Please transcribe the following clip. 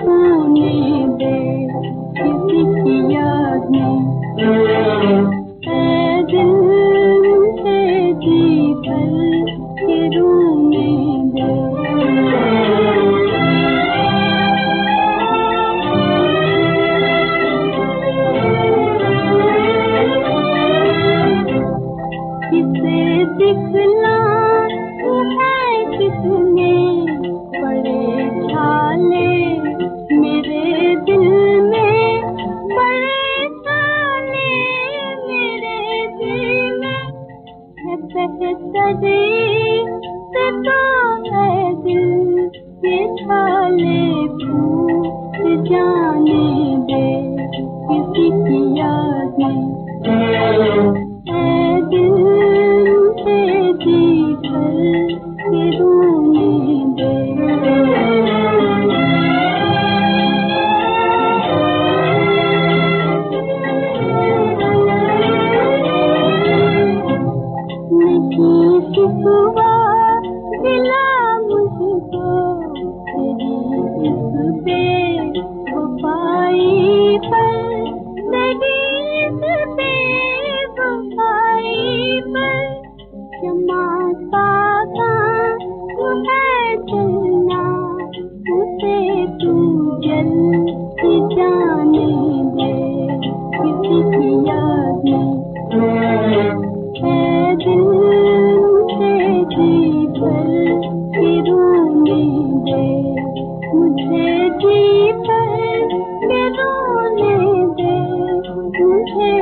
होने दे किसी की याद में दिखला है बड़े छाले मेरे दिल में बड़े छाले दिल में। Okay.